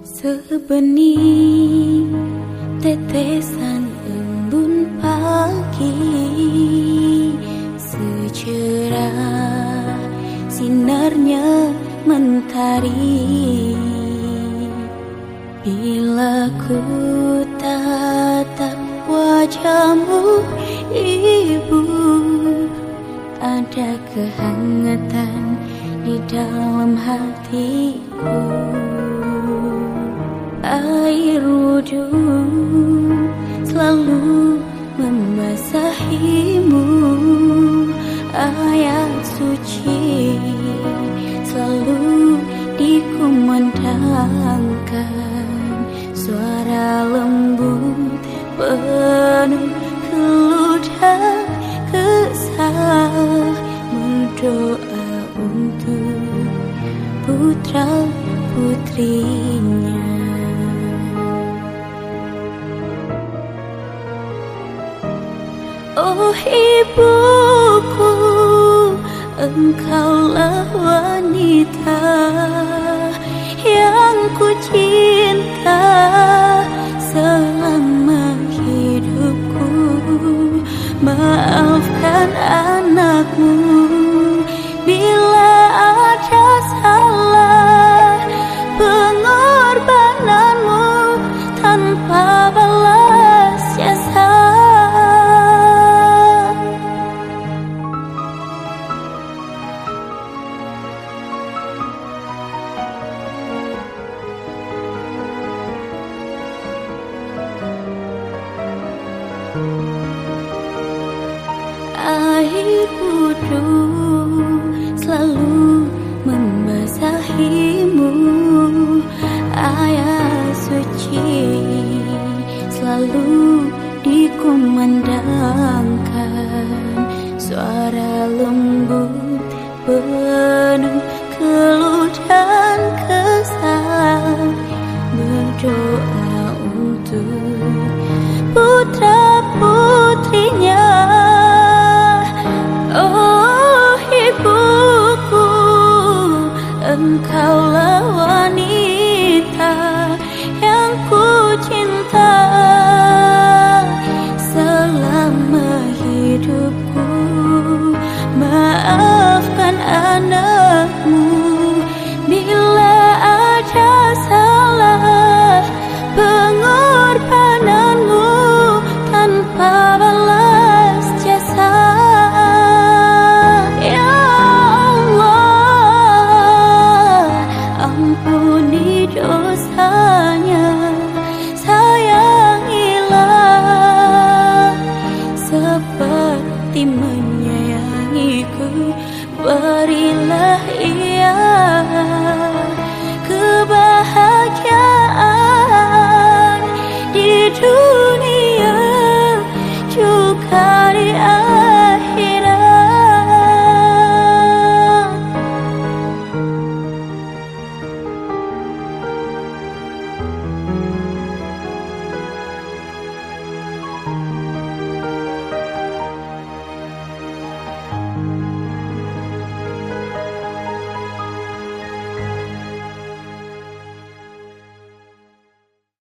Sebening tetesan embun pagi Secerah sinarnya mentari. Bila ku tatap wajahmu ibu Ada kehangatan di dalam hatiku wudhu selalu membasahimu ayat suci selalu dikumandangkan. Suara lembut penuh keluh dan kesah. Berdoa untuk putra putrinya 一步 baru selalu membasahimu ayah suci selalu dikumandangkan. Suara lembut penuh keluh dan kesal. Berdoa untuk putra engkau lawani berilah ini